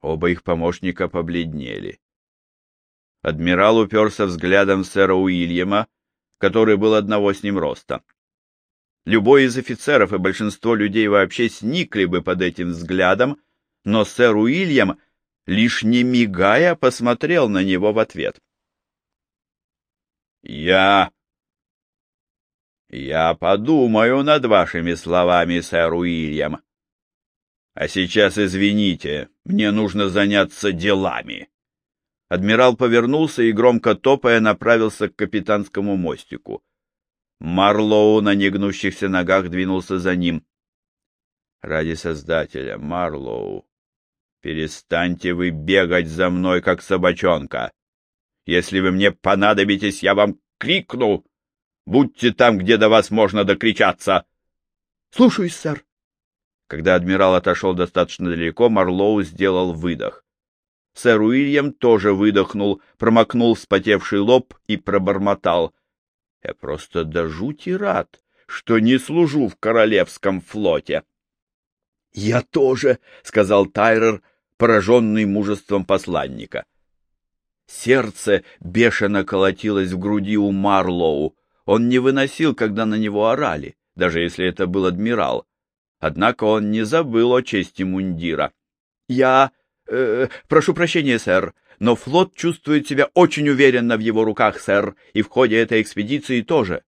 Оба их помощника побледнели. Адмирал уперся взглядом сэра Уильяма, который был одного с ним роста. Любой из офицеров и большинство людей вообще сникли бы под этим взглядом, но сэр Уильям, лишь не мигая, посмотрел на него в ответ. «Я... я подумаю над вашими словами, сэр Уильям. А сейчас извините, мне нужно заняться делами». Адмирал повернулся и, громко топая, направился к капитанскому мостику. Марлоу на негнущихся ногах двинулся за ним. «Ради Создателя, Марлоу, перестаньте вы бегать за мной, как собачонка. Если вы мне понадобитесь, я вам крикну. Будьте там, где до вас можно докричаться». «Слушаюсь, сэр». Когда адмирал отошел достаточно далеко, Марлоу сделал выдох. Сэр Уильям тоже выдохнул, промокнул вспотевший лоб и пробормотал. — Я просто до жути рад, что не служу в Королевском флоте. — Я тоже, — сказал Тайрер, пораженный мужеством посланника. Сердце бешено колотилось в груди у Марлоу. Он не выносил, когда на него орали, даже если это был адмирал. Однако он не забыл о чести мундира. — Я Э, прошу прощения, сэр, но флот чувствует себя очень уверенно в его руках, сэр, и в ходе этой экспедиции тоже.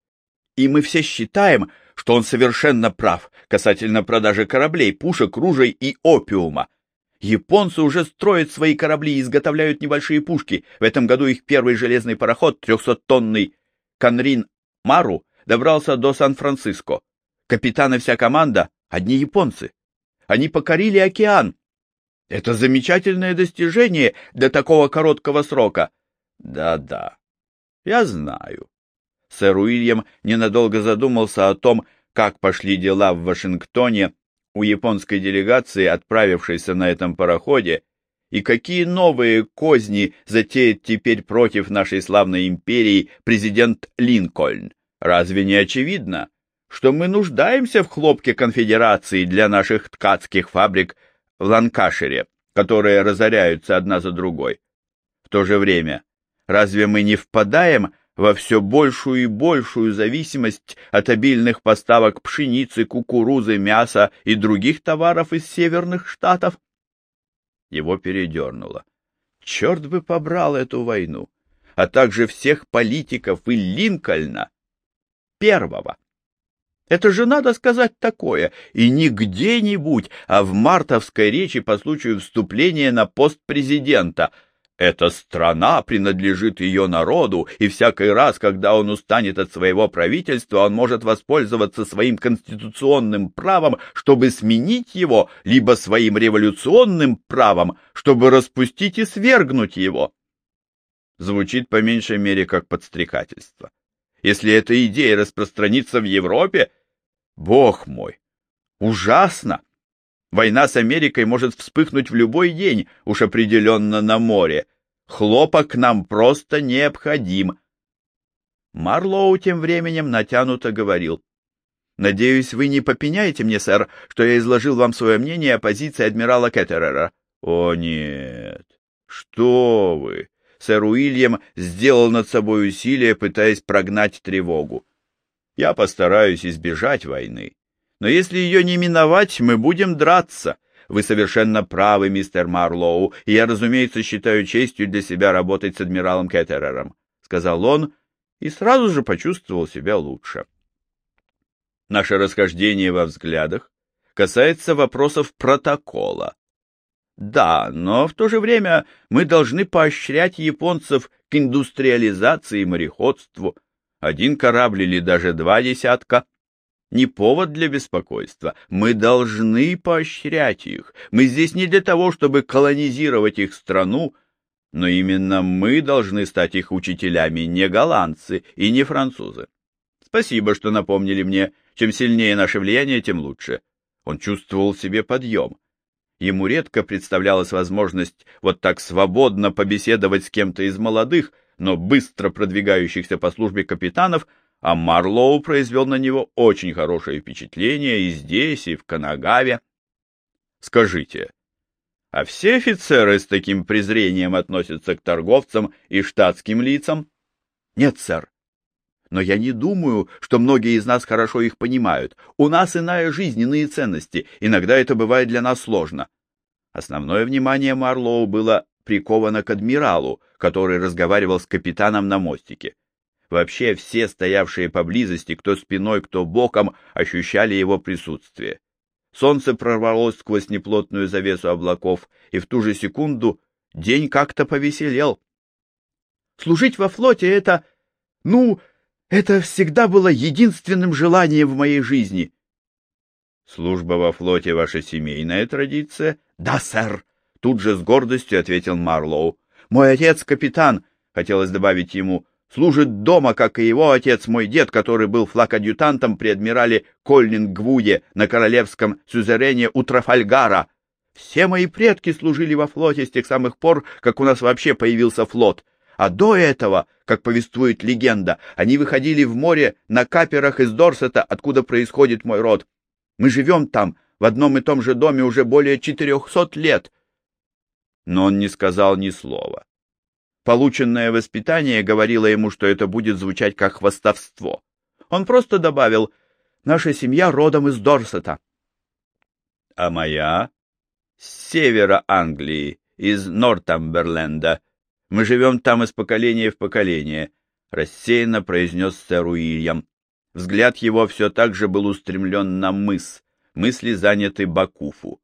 И мы все считаем, что он совершенно прав касательно продажи кораблей, пушек, ружей и опиума. Японцы уже строят свои корабли и изготовляют небольшие пушки. В этом году их первый железный пароход, трехсоттонный Канрин Мару, добрался до Сан-Франциско. Капитан и вся команда — одни японцы. Они покорили океан, это замечательное достижение для такого короткого срока. Да-да, я знаю. Сэр Уильям ненадолго задумался о том, как пошли дела в Вашингтоне у японской делегации, отправившейся на этом пароходе, и какие новые козни затеет теперь против нашей славной империи президент Линкольн. Разве не очевидно, что мы нуждаемся в хлопке конфедерации для наших ткацких фабрик в Ланкашире, которые разоряются одна за другой. В то же время, разве мы не впадаем во все большую и большую зависимость от обильных поставок пшеницы, кукурузы, мяса и других товаров из северных штатов? Его передернуло. Черт бы побрал эту войну, а также всех политиков и Линкольна, первого. Это же надо сказать такое, и не где-нибудь, а в мартовской речи по случаю вступления на пост президента. Эта страна принадлежит ее народу, и всякий раз, когда он устанет от своего правительства, он может воспользоваться своим конституционным правом, чтобы сменить его, либо своим революционным правом, чтобы распустить и свергнуть его. Звучит по меньшей мере как подстрекательство. Если эта идея распространится в Европе, Бог мой! Ужасно! Война с Америкой может вспыхнуть в любой день, уж определенно на море. Хлопок нам просто необходим. Марлоу тем временем натянуто говорил. «Надеюсь, вы не попеняете мне, сэр, что я изложил вам свое мнение о позиции адмирала Кеттерера». «О, нет! Что вы!» Сэр Уильям сделал над собой усилие, пытаясь прогнать тревогу. Я постараюсь избежать войны. Но если ее не миновать, мы будем драться. Вы совершенно правы, мистер Марлоу, и я, разумеется, считаю честью для себя работать с адмиралом Кеттерером, — сказал он и сразу же почувствовал себя лучше. Наше расхождение во взглядах касается вопросов протокола. Да, но в то же время мы должны поощрять японцев к индустриализации и мореходству, один корабль или даже два десятка не повод для беспокойства. Мы должны поощрять их. Мы здесь не для того, чтобы колонизировать их страну, но именно мы должны стать их учителями, не голландцы и не французы. Спасибо, что напомнили мне. Чем сильнее наше влияние, тем лучше. Он чувствовал себе подъем. Ему редко представлялась возможность вот так свободно побеседовать с кем-то из молодых, но быстро продвигающихся по службе капитанов, а Марлоу произвел на него очень хорошее впечатление и здесь, и в Канагаве. Скажите, А все офицеры с таким презрением относятся к торговцам и штатским лицам? Нет, сэр. Но я не думаю, что многие из нас хорошо их понимают. У нас иная жизнь, иные ценности. Иногда это бывает для нас сложно. Основное внимание Марлоу было приковано к адмиралу, который разговаривал с капитаном на мостике. Вообще все стоявшие поблизости, кто спиной, кто боком, ощущали его присутствие. Солнце прорвалось сквозь неплотную завесу облаков, и в ту же секунду день как-то повеселел. Служить во флоте — это... ну, это всегда было единственным желанием в моей жизни. Служба во флоте — ваша семейная традиция? Да, сэр, тут же с гордостью ответил Марлоу. Мой отец — капитан, хотелось добавить ему, служит дома, как и его отец, мой дед, который был флаг-адъютантом при адмирале Кольнингвуде на королевском сюзерене у Трафальгара. Все мои предки служили во флоте с тех самых пор, как у нас вообще появился флот. А до этого, как повествует легенда, они выходили в море на каперах из Дорсета, откуда происходит мой род. Мы живем там, в одном и том же доме уже более четырехсот лет. Но он не сказал ни слова. Полученное воспитание говорило ему, что это будет звучать как хвастовство. Он просто добавил «Наша семья родом из Дорсета». «А моя?» «С севера Англии, из Нортамберленда. Мы живем там из поколения в поколение», — рассеянно произнес сэр Уильям. Взгляд его все так же был устремлен на мыс, мысли заняты Бакуфу.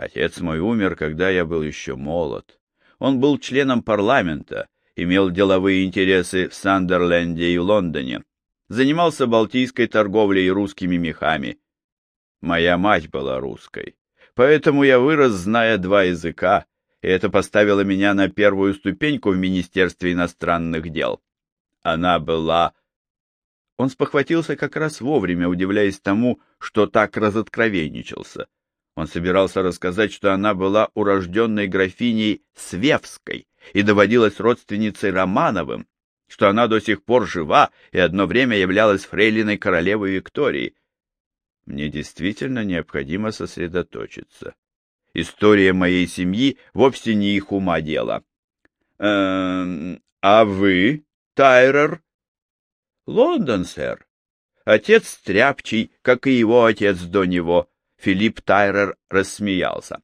Отец мой умер, когда я был еще молод. Он был членом парламента, имел деловые интересы в Сандерленде и Лондоне, занимался балтийской торговлей и русскими мехами. Моя мать была русской, поэтому я вырос, зная два языка, и это поставило меня на первую ступеньку в Министерстве иностранных дел. Она была... Он спохватился как раз вовремя, удивляясь тому, что так разоткровенничался. Он собирался рассказать, что она была урожденной графиней Свевской и доводилась родственницей Романовым, что она до сих пор жива и одно время являлась фрейлиной королевы Виктории. Мне действительно необходимо сосредоточиться. История моей семьи вовсе не их ума дело. Эм, а вы, Тайрер? Лондон, сэр. Отец стряпчий, как и его отец до него. Филипп Тайрер рассмеялся.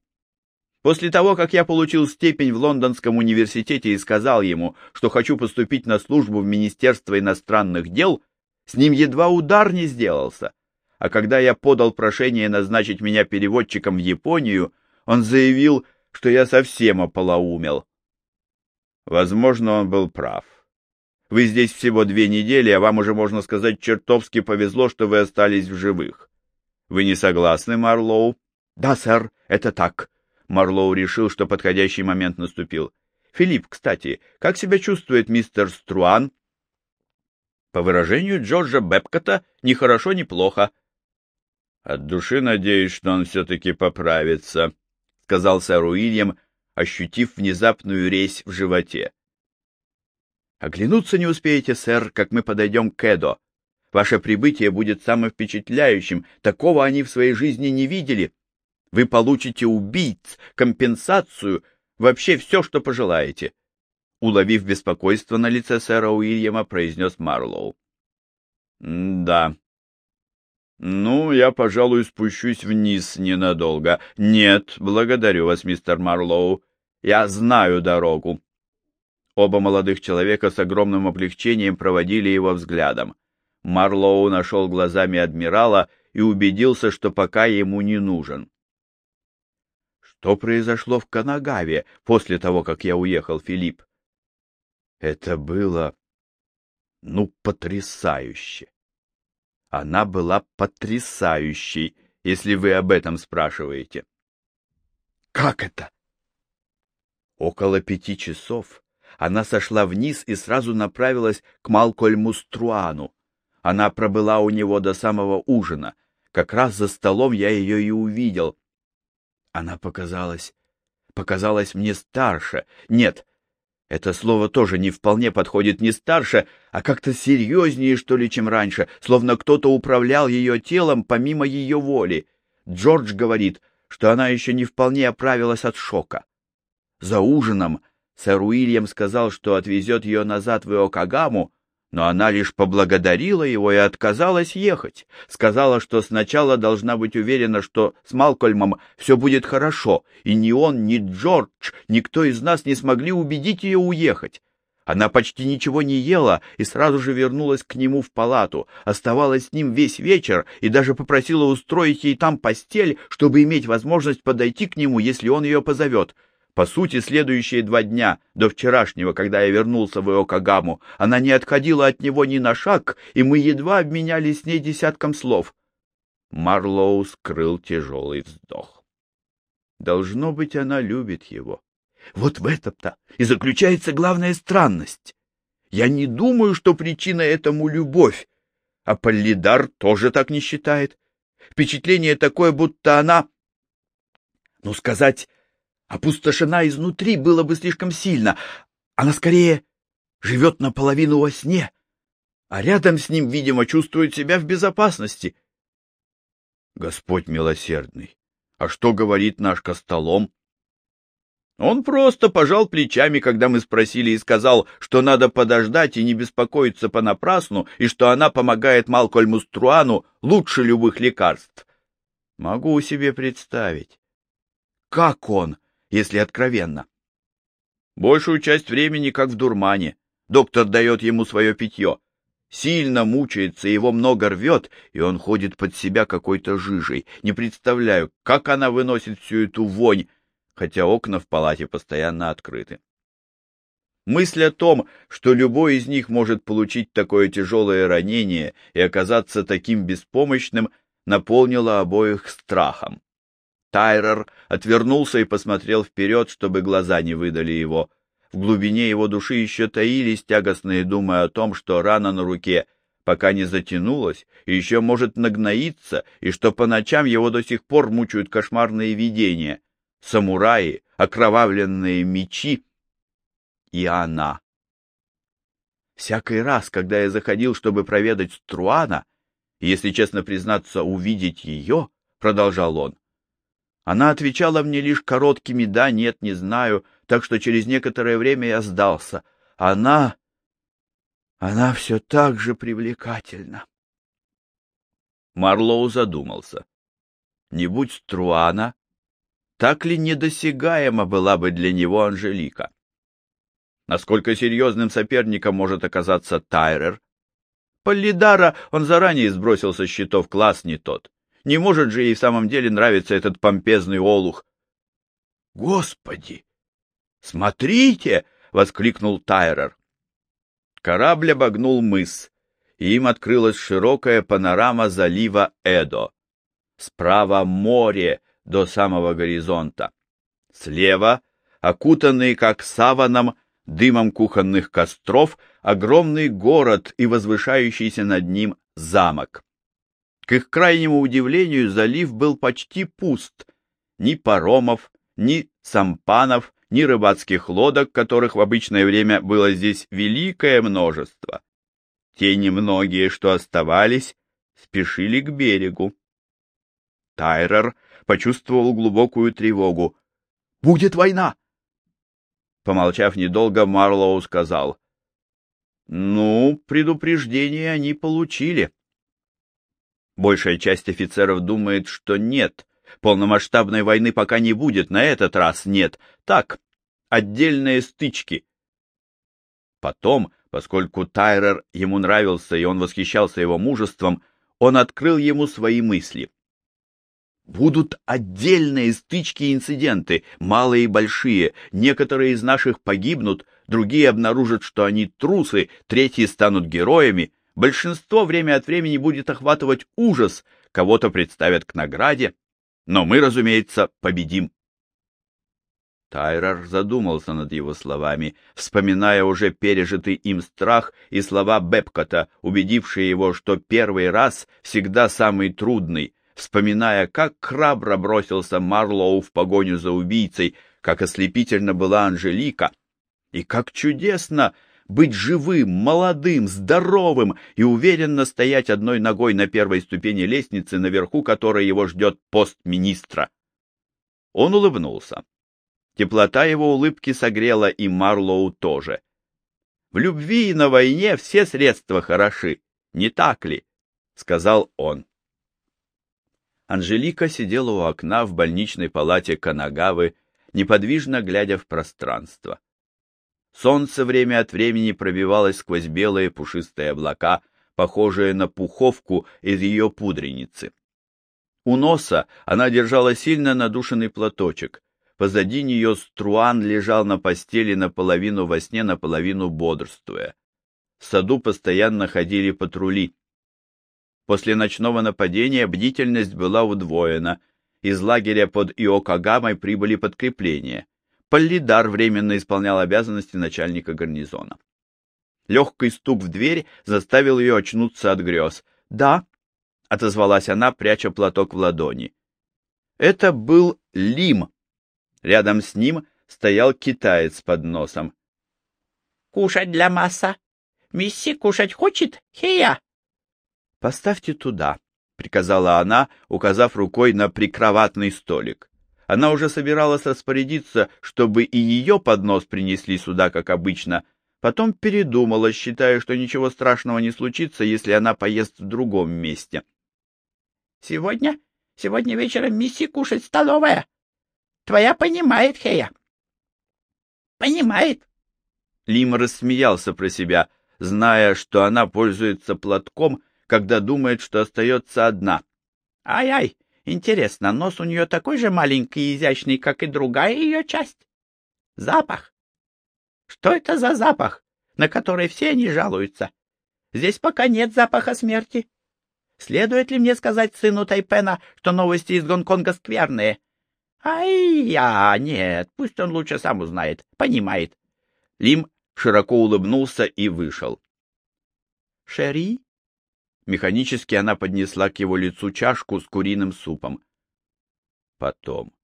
После того, как я получил степень в Лондонском университете и сказал ему, что хочу поступить на службу в Министерство иностранных дел, с ним едва удар не сделался. А когда я подал прошение назначить меня переводчиком в Японию, он заявил, что я совсем ополоумел. Возможно, он был прав. Вы здесь всего две недели, а вам уже, можно сказать, чертовски повезло, что вы остались в живых. Вы не согласны, Марлоу? Да, сэр, это так. Марлоу решил, что подходящий момент наступил. Филипп, кстати, как себя чувствует мистер Струан? По выражению Джорджа Бепкота, ни хорошо, ни плохо. От души надеюсь, что он все-таки поправится, — сказал сэр Уильям, ощутив внезапную резь в животе. — Оглянуться не успеете, сэр, как мы подойдем к Эдо. Ваше прибытие будет самым впечатляющим. Такого они в своей жизни не видели. Вы получите убийц, компенсацию, вообще все, что пожелаете. Уловив беспокойство на лице сэра Уильяма, произнес Марлоу. — Да. Ну, я, пожалуй, спущусь вниз ненадолго. Нет, благодарю вас, мистер Марлоу. Я знаю дорогу. Оба молодых человека с огромным облегчением проводили его взглядом. Марлоу нашел глазами адмирала и убедился, что пока ему не нужен. Что произошло в Канагаве после того, как я уехал, Филипп? Это было, ну, потрясающе. Она была потрясающей, если вы об этом спрашиваете. Как это? Около пяти часов она сошла вниз и сразу направилась к Малкольму Струану. Она пробыла у него до самого ужина. Как раз за столом я ее и увидел. Она показалась... показалась мне старше. Нет, это слово тоже не вполне подходит не старше, а как-то серьезнее, что ли, чем раньше, словно кто-то управлял ее телом помимо ее воли. Джордж говорит, что она еще не вполне оправилась от шока. За ужином сэр Уильям сказал, что отвезет ее назад в Иокагаму, но она лишь поблагодарила его и отказалась ехать. Сказала, что сначала должна быть уверена, что с Малкольмом все будет хорошо, и ни он, ни Джордж, никто из нас не смогли убедить ее уехать. Она почти ничего не ела и сразу же вернулась к нему в палату, оставалась с ним весь вечер и даже попросила устроить ей там постель, чтобы иметь возможность подойти к нему, если он ее позовет. По сути, следующие два дня, до вчерашнего, когда я вернулся в Иокагаму, она не отходила от него ни на шаг, и мы едва обменялись с ней десятком слов. Марлоу скрыл тяжелый вздох. Должно быть, она любит его. Вот в этом-то и заключается главная странность. Я не думаю, что причина этому любовь, а Полидар тоже так не считает. Впечатление такое, будто она, ну сказать, опустошена изнутри было бы слишком сильно. Она скорее живет наполовину во сне, а рядом с ним, видимо, чувствует себя в безопасности. Господь милосердный, а что говорит наш Костолом? Он просто пожал плечами, когда мы спросили, и сказал, что надо подождать и не беспокоиться понапрасну, и что она помогает Малкольму Струану лучше любых лекарств. Могу себе представить. Как он, если откровенно? Большую часть времени как в дурмане. Доктор дает ему свое питье. Сильно мучается, его много рвет, и он ходит под себя какой-то жижей. Не представляю, как она выносит всю эту вонь, хотя окна в палате постоянно открыты. Мысль о том, что любой из них может получить такое тяжелое ранение и оказаться таким беспомощным, наполнила обоих страхом. Тайрер отвернулся и посмотрел вперед, чтобы глаза не выдали его. В глубине его души еще таились тягостные думы о том, что рана на руке пока не затянулась и еще может нагноиться, и что по ночам его до сих пор мучают кошмарные видения самураи, окровавленные мечи и она. Всякий раз, когда я заходил, чтобы проведать Струана, если честно признаться, увидеть ее, продолжал он, она отвечала мне лишь короткими «да», «нет», «не знаю», так что через некоторое время я сдался. Она... она все так же привлекательна. Марлоу задумался. Не будь Струана, так ли недосягаема была бы для него Анжелика? Насколько серьезным соперником может оказаться Тайрер? Полидара он заранее сбросил со счетов класс не тот. Не может же ей в самом деле нравиться этот помпезный олух. «Господи! Смотрите!» — воскликнул Тайрер. Корабль обогнул мыс, и им открылась широкая панорама залива Эдо. Справа море, до самого горизонта. Слева, окутанный как саваном дымом кухонных костров, огромный город и возвышающийся над ним замок. К их крайнему удивлению залив был почти пуст. Ни паромов, ни сампанов, ни рыбацких лодок, которых в обычное время было здесь великое множество. Те немногие, что оставались, спешили к берегу. Тайрер почувствовал глубокую тревогу. «Будет война!» Помолчав недолго, Марлоу сказал. «Ну, предупреждение они получили». Большая часть офицеров думает, что нет. Полномасштабной войны пока не будет, на этот раз нет. Так, отдельные стычки. Потом, поскольку Тайрер ему нравился и он восхищался его мужеством, он открыл ему свои мысли. Будут отдельные стычки и инциденты, малые и большие. Некоторые из наших погибнут, другие обнаружат, что они трусы, третьи станут героями. Большинство время от времени будет охватывать ужас, кого-то представят к награде. Но мы, разумеется, победим. Тайрер задумался над его словами, вспоминая уже пережитый им страх и слова Бепкота, убедившие его, что первый раз всегда самый трудный, вспоминая, как храбро бросился Марлоу в погоню за убийцей, как ослепительно была Анжелика, и как чудесно быть живым, молодым, здоровым и уверенно стоять одной ногой на первой ступени лестницы, наверху которой его ждет пост министра. Он улыбнулся. Теплота его улыбки согрела и Марлоу тоже. В любви и на войне все средства хороши, не так ли? — сказал он. Анжелика сидела у окна в больничной палате Канагавы, неподвижно глядя в пространство. Солнце время от времени пробивалось сквозь белые пушистые облака, похожие на пуховку из ее пудреницы. У носа она держала сильно надушенный платочек, Позади нее Струан лежал на постели наполовину во сне, наполовину бодрствуя. В саду постоянно ходили патрули. После ночного нападения бдительность была удвоена. Из лагеря под Иокагамой прибыли подкрепления. Полидар временно исполнял обязанности начальника гарнизона. Легкий стук в дверь заставил ее очнуться от грез. «Да», — отозвалась она, пряча платок в ладони. Это был Лим, Рядом с ним стоял китаец под носом. — Кушать для масса. Мисси кушать хочет, хея? — Поставьте туда, — приказала она, указав рукой на прикроватный столик. Она уже собиралась распорядиться, чтобы и ее поднос принесли сюда, как обычно, потом передумала, считая, что ничего страшного не случится, если она поест в другом месте. — Сегодня? Сегодня вечером мисси кушать столовая? Твоя понимает, Хея. Понимает. Лим рассмеялся про себя, зная, что она пользуется платком, когда думает, что остается одна. Ай-ай, интересно, нос у нее такой же маленький и изящный, как и другая ее часть. Запах. Что это за запах, на который все они жалуются? Здесь пока нет запаха смерти. Следует ли мне сказать сыну Тайпена, что новости из Гонконга скверные? Ай-я, нет, пусть он лучше сам узнает, понимает. Лим широко улыбнулся и вышел. Шери? Механически она поднесла к его лицу чашку с куриным супом. Потом.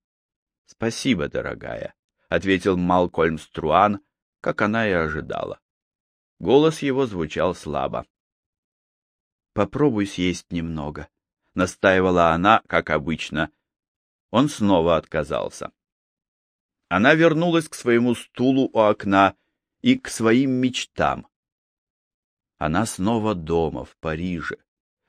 Спасибо, дорогая, ответил Малкольм Струан, как она и ожидала. Голос его звучал слабо. Попробуй съесть немного, настаивала она, как обычно, он снова отказался. Она вернулась к своему стулу у окна и к своим мечтам. Она снова дома, в Париже,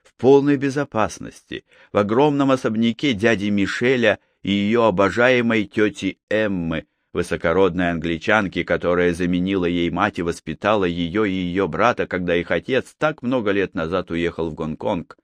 в полной безопасности, в огромном особняке дяди Мишеля и ее обожаемой тети Эммы, высокородной англичанки, которая заменила ей мать и воспитала ее и ее брата, когда их отец так много лет назад уехал в Гонконг.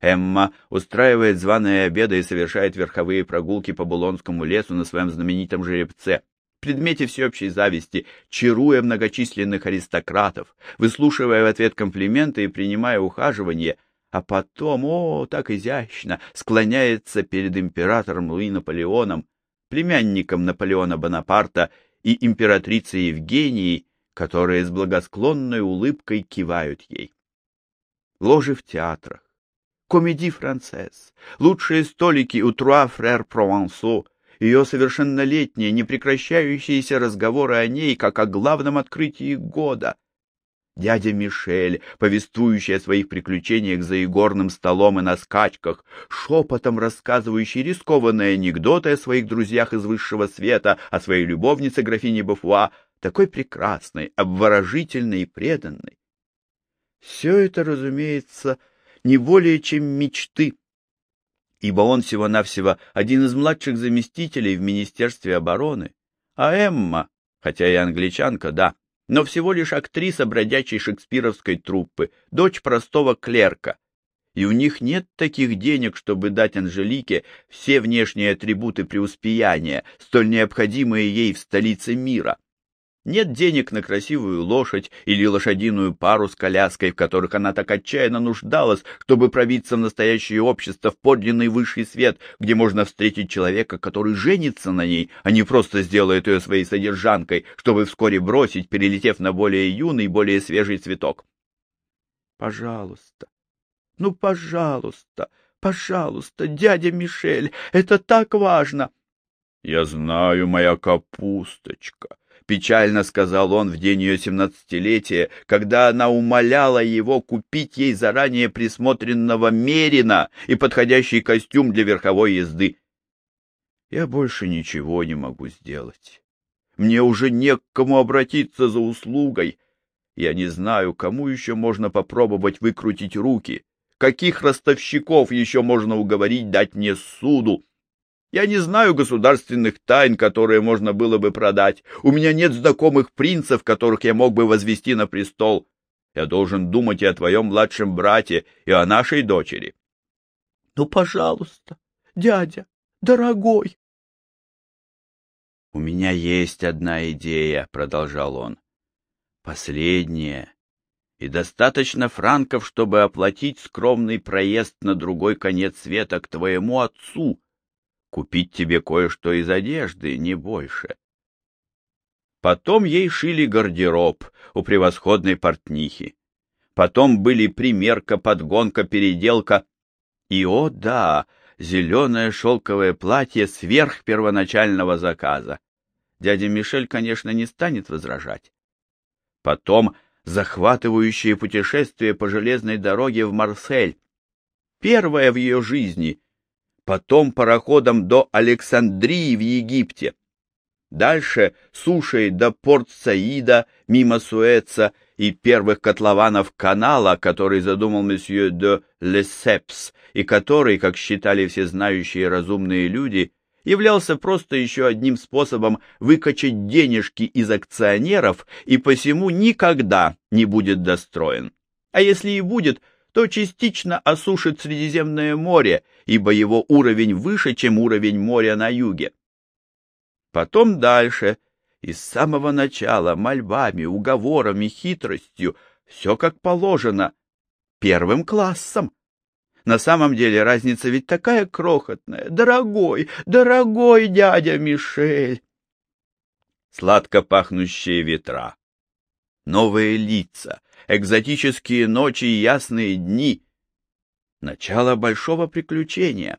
Эмма устраивает званые обеды и совершает верховые прогулки по Булонскому лесу на своем знаменитом жеребце, предмете всеобщей зависти, чаруя многочисленных аристократов, выслушивая в ответ комплименты и принимая ухаживание, а потом, о, так изящно, склоняется перед императором Луи Наполеоном, племянником Наполеона Бонапарта и императрицей Евгенией, которые с благосклонной улыбкой кивают ей. Ложи в театрах, комедий францез, лучшие столики у Труа Фрер Провансо, ее совершеннолетние, непрекращающиеся разговоры о ней, как о главном открытии года. Дядя Мишель, повествующий о своих приключениях за игорным столом и на скачках, шепотом рассказывающий рискованные анекдоты о своих друзьях из высшего света, о своей любовнице графине Буфуа, такой прекрасной, обворожительной и преданной. Все это, разумеется, — не более чем мечты, ибо он всего-навсего один из младших заместителей в Министерстве обороны, а Эмма, хотя и англичанка, да, но всего лишь актриса бродячей шекспировской труппы, дочь простого клерка, и у них нет таких денег, чтобы дать Анжелике все внешние атрибуты преуспеяния, столь необходимые ей в столице мира. Нет денег на красивую лошадь или лошадиную пару с коляской, в которых она так отчаянно нуждалась, чтобы пробиться в настоящее общество, в подлинный высший свет, где можно встретить человека, который женится на ней, а не просто сделает ее своей содержанкой, чтобы вскоре бросить, перелетев на более юный, более свежий цветок. Пожалуйста, ну, пожалуйста, пожалуйста, дядя Мишель, это так важно. Я знаю, моя капусточка, печально сказал он в день ее семнадцатилетия, когда она умоляла его купить ей заранее присмотренного мерина и подходящий костюм для верховой езды. Я больше ничего не могу сделать. Мне уже не к кому обратиться за услугой. Я не знаю, кому еще можно попробовать выкрутить руки. Каких ростовщиков еще можно уговорить дать мне суду? Я не знаю государственных тайн, которые можно было бы продать. У меня нет знакомых принцев, которых я мог бы возвести на престол. Я должен думать и о твоем младшем брате, и о нашей дочери. — Ну, пожалуйста, дядя, дорогой. — У меня есть одна идея, — продолжал он. — Последняя. И достаточно франков, чтобы оплатить скромный проезд на другой конец света к твоему отцу. Купить тебе кое-что из одежды, не больше. Потом ей шили гардероб у превосходной портнихи. Потом были примерка, подгонка, переделка. И, о да, зеленое шелковое платье сверх первоначального заказа. Дядя Мишель, конечно, не станет возражать. Потом захватывающее путешествие по железной дороге в Марсель. Первое в ее жизни. Потом пароходом до Александрии в Египте. Дальше сушей до Порт-Саида, мимо Суэца и первых котлованов канала, который задумал месье де Лесепс, и который, как считали все знающие разумные люди, являлся просто еще одним способом выкачать денежки из акционеров и посему никогда не будет достроен. А если и будет, то частично осушит Средиземное море, ибо его уровень выше, чем уровень моря на юге. Потом дальше, и с самого начала, мольбами, уговорами, хитростью, все как положено, первым классом. На самом деле разница ведь такая крохотная. Дорогой, дорогой дядя Мишель! Сладко пахнущие ветра, новые лица, экзотические ночи и ясные дни. Начало большого приключения.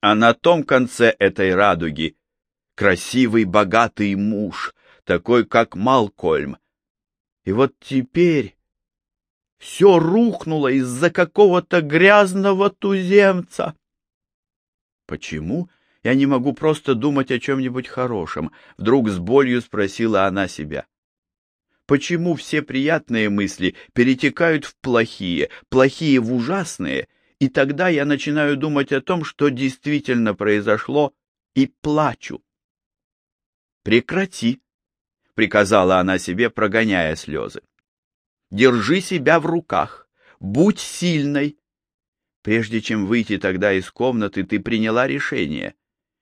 А на том конце этой радуги красивый, богатый муж, такой, как Малкольм. И вот теперь все рухнуло из-за какого-то грязного туземца. Почему я не могу просто думать о чем-нибудь хорошем? Вдруг с болью спросила она себя. Почему все приятные мысли перетекают в плохие, плохие в ужасные, и тогда я начинаю думать о том, что действительно произошло, и плачу? «Прекрати!» — приказала она себе, прогоняя слезы. «Держи себя в руках, будь сильной!» Прежде чем выйти тогда из комнаты, ты приняла решение.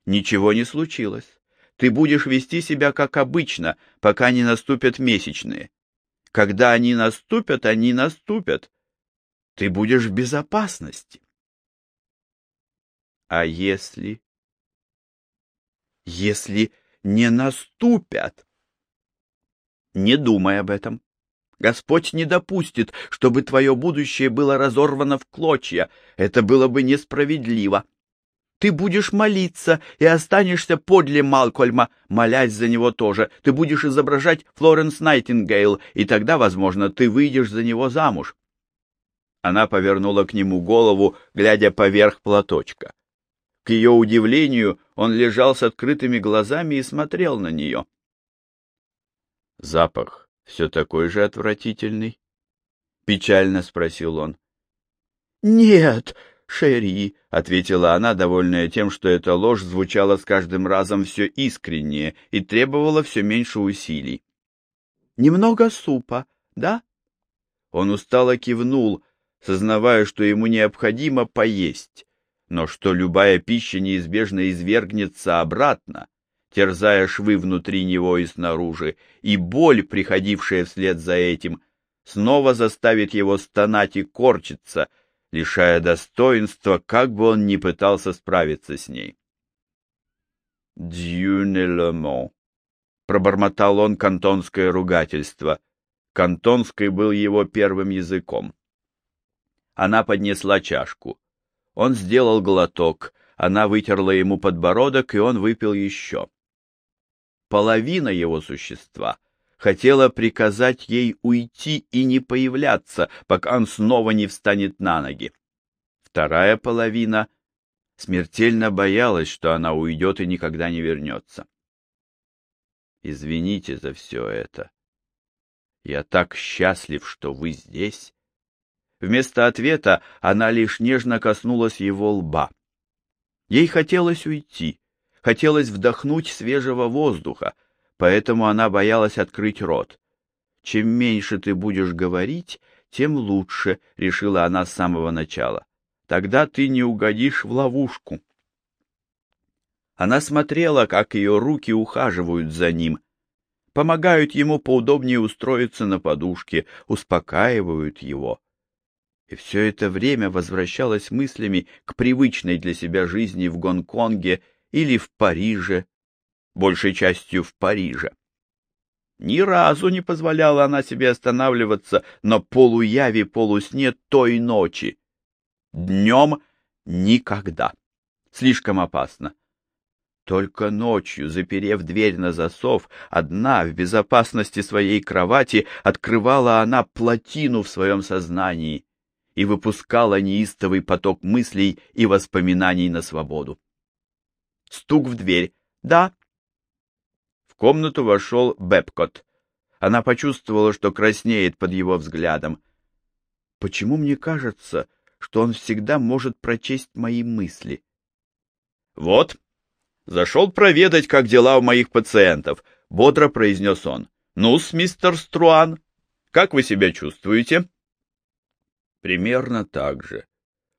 Ничего не случилось. Ты будешь вести себя как обычно, пока не наступят месячные. Когда они наступят, они наступят. Ты будешь в безопасности. А если... Если не наступят. Не думай об этом. Господь не допустит, чтобы твое будущее было разорвано в клочья. Это было бы несправедливо. Ты будешь молиться и останешься подле Малкольма, молясь за него тоже. Ты будешь изображать Флоренс Найтингейл, и тогда, возможно, ты выйдешь за него замуж. Она повернула к нему голову, глядя поверх платочка. К ее удивлению, он лежал с открытыми глазами и смотрел на нее. «Запах все такой же отвратительный?» — печально спросил он. «Нет, Шерри», — ответила она, довольная тем, что эта ложь звучала с каждым разом все искреннее и требовала все меньше усилий. «Немного супа, да?» Он устало кивнул, сознавая, что ему необходимо поесть но что любая пища неизбежно извергнется обратно, терзая швы внутри него и снаружи, и боль, приходившая вслед за этим, снова заставит его стонать и корчиться, лишая достоинства, как бы он ни пытался справиться с ней. «Дью не le пробормотал он кантонское ругательство. Кантонский был его первым языком. Она поднесла чашку. Он сделал глоток, она вытерла ему подбородок, и он выпил еще. Половина его существа хотела приказать ей уйти и не появляться, пока он снова не встанет на ноги. Вторая половина Смертельно боялась, что она уйдет и никогда не вернется. Извините за все это. Я так счастлив, что вы здесь. Вместо ответа она лишь нежно коснулась его лба. Ей хотелось уйти, хотелось вдохнуть свежего воздуха, поэтому она боялась открыть рот. Чем меньше ты будешь говорить, тем лучше, решила она с самого начала. Тогда ты не угодишь в ловушку. Она смотрела, как ее руки ухаживают за ним, помогают ему поудобнее устроиться на подушке, успокаивают его. И все это время возвращалась мыслями к привычной для себя жизни в Гонконге или в Париже, большей частью в Париже. Ни разу не позволяла она себе останавливаться на полуяве-полусне той ночи. Днем никогда. Слишком опасно. Только ночью, заперев дверь на засов, одна, в безопасности своей кровати, открывала она плотину в своем сознании и выпускала неистовый поток мыслей и воспоминаний на свободу. Стук в дверь. «Да, комнату вошел Бепкот. Она почувствовала, что краснеет под его взглядом. Почему мне кажется, что он всегда может прочесть мои мысли? Вот, зашел проведать, как дела у моих пациентов, бодро произнес он. Ну-с, мистер Струан, как вы себя чувствуете? Примерно так же.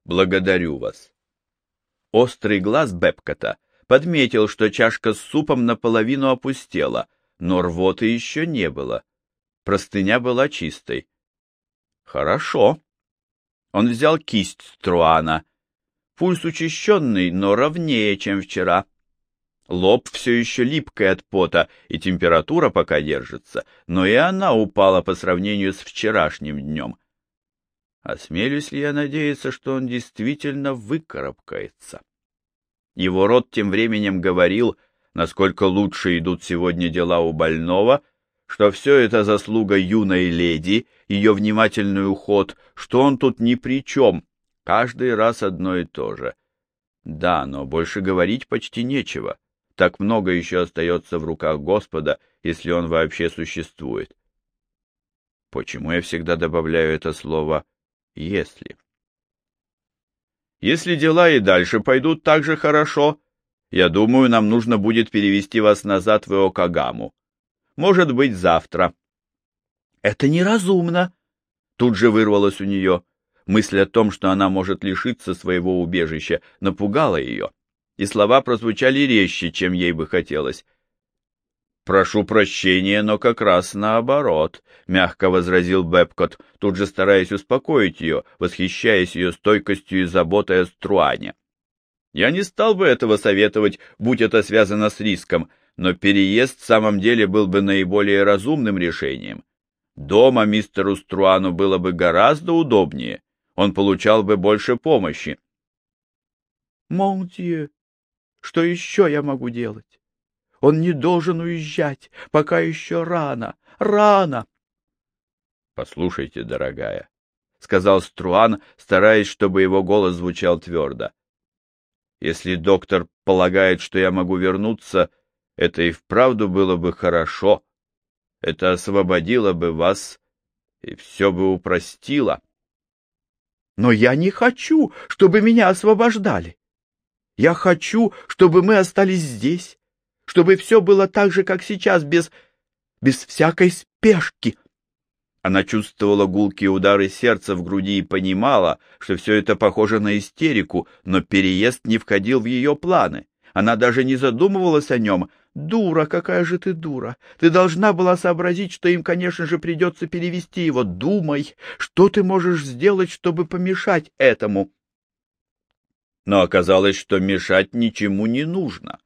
Благодарю вас. Острый глаз Бепкота подметил, что чашка с супом наполовину опустела, но рвоты еще не было. Простыня была чистой. Хорошо. Он взял кисть Струана. Пульс учащенный, но ровнее, чем вчера. Лоб все еще липкий от пота, и температура пока держится, но и она упала по сравнению с вчерашним днем. Осмелюсь ли я надеяться, что он действительно выкарабкается? Его рот тем временем говорил, насколько лучше идут сегодня дела у больного, что все это заслуга юной леди, ее внимательный уход, что он тут ни при чем, каждый раз одно и то же. Да, но больше говорить почти нечего. Так много еще остается в руках Господа, если он вообще существует. Почему я всегда добавляю это слово «если»? Если дела и дальше пойдут так же хорошо, я думаю, нам нужно будет перевести вас назад в Иокагаму. Может быть, завтра. Это неразумно. Тут же вырвалось у нее. Мысль о том, что она может лишиться своего убежища, напугала ее, и слова прозвучали резче, чем ей бы хотелось. «Прошу прощения, но как раз наоборот», — мягко возразил Бепкот, тут же стараясь успокоить ее, восхищаясь ее стойкостью и заботой о Струане. «Я не стал бы этого советовать, будь это связано с риском, но переезд в самом деле был бы наиболее разумным решением. Дома мистеру Струану было бы гораздо удобнее, он получал бы больше помощи». «Монтье, что еще я могу делать?» Он не должен уезжать, пока еще рано, рано. — Послушайте, дорогая, — сказал Струан, стараясь, чтобы его голос звучал твердо. — Если доктор полагает, что я могу вернуться, это и вправду было бы хорошо. Это освободило бы вас и все бы упростило. — Но я не хочу, чтобы меня освобождали. Я хочу, чтобы мы остались здесь чтобы все было так же, как сейчас, без... без всякой спешки. Она чувствовала гулкие удары сердца в груди и понимала, что все это похоже на истерику, но переезд не входил в ее планы. Она даже не задумывалась о нем. «Дура, какая же ты дура! Ты должна была сообразить, что им, конечно же, придется перевести его. Думай, что ты можешь сделать, чтобы помешать этому?» Но оказалось, что мешать ничему не нужно.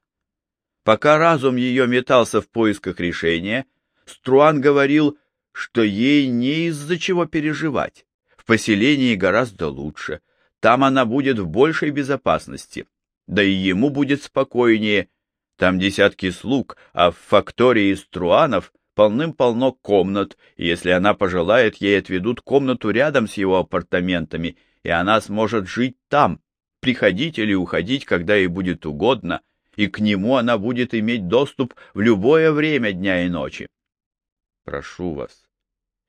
Пока разум ее метался в поисках решения, Струан говорил, что ей не из-за чего переживать. В поселении гораздо лучше. Там она будет в большей безопасности. Да и ему будет спокойнее. Там десятки слуг, а в фактории Струанов полным-полно комнат, и если она пожелает, ей отведут комнату рядом с его апартаментами, и она сможет жить там, приходить или уходить, когда ей будет угодно, и к нему она будет иметь доступ в любое время дня и ночи. Прошу вас,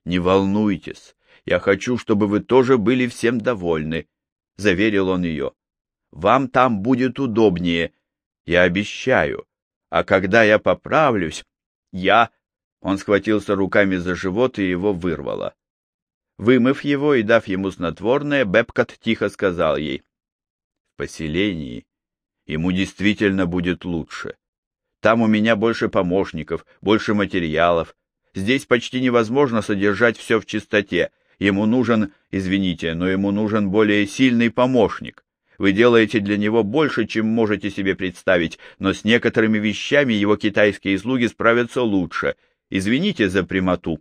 не волнуйтесь, я хочу, чтобы вы тоже были всем довольны, — заверил он ее. Вам там будет удобнее, я обещаю. А когда я поправлюсь, я... Он схватился руками за живот, и его вырвало. Вымыв его и дав ему снотворное, Бепкот тихо сказал ей. — В поселении ему действительно будет лучше. Там у меня больше помощников, больше материалов. Здесь почти невозможно содержать все в чистоте. Ему нужен, извините, но ему нужен более сильный помощник. Вы делаете для него больше, чем можете себе представить, но с некоторыми вещами его китайские слуги справятся лучше. Извините за прямоту.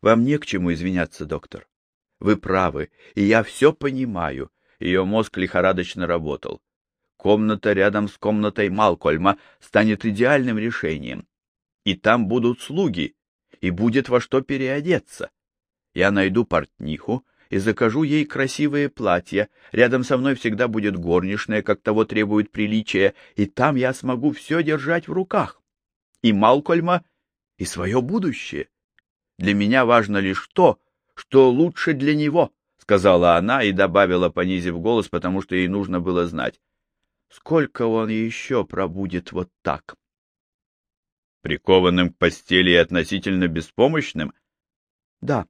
Вам не к чему извиняться, доктор. Вы правы, и я все понимаю. Ее мозг лихорадочно работал. Комната рядом с комнатой Малкольма станет идеальным решением. И там будут слуги, и будет во что переодеться. Я найду портниху и закажу ей красивые платья. Рядом со мной всегда будет горничная, как того требует приличия, и там я смогу все держать в руках. И Малкольма, и свое будущее. Для меня важно лишь то, что лучше для него, — сказала она и добавила, понизив голос, потому что ей нужно было знать. Сколько он еще пробудет вот так? Прикованным к постели и относительно беспомощным? Да.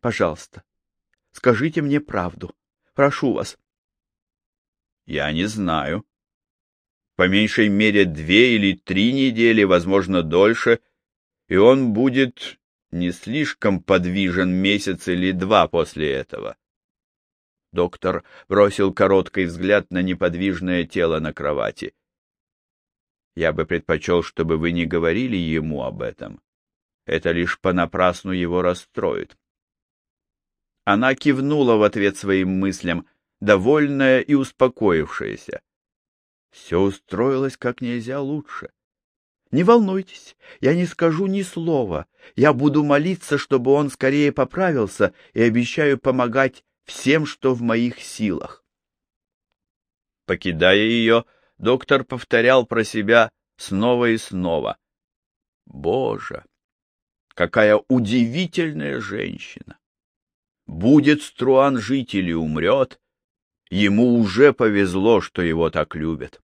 Пожалуйста, скажите мне правду. Прошу вас. Я не знаю. По меньшей мере две или три недели, возможно, дольше, и он будет не слишком подвижен месяц или два после этого. Доктор бросил короткий взгляд на неподвижное тело на кровати. Я бы предпочел, чтобы вы не говорили ему об этом. Это лишь понапрасну его расстроит. Она кивнула в ответ своим мыслям, довольная и успокоившаяся. Все устроилось как нельзя лучше. Не волнуйтесь, я не скажу ни слова. Я буду молиться, чтобы он скорее поправился, и обещаю помогать всем, что в моих силах. Покидая ее, доктор повторял про себя снова и снова. Боже, какая удивительная женщина! Будет Струан жить или умрет, ему уже повезло, что его так любят.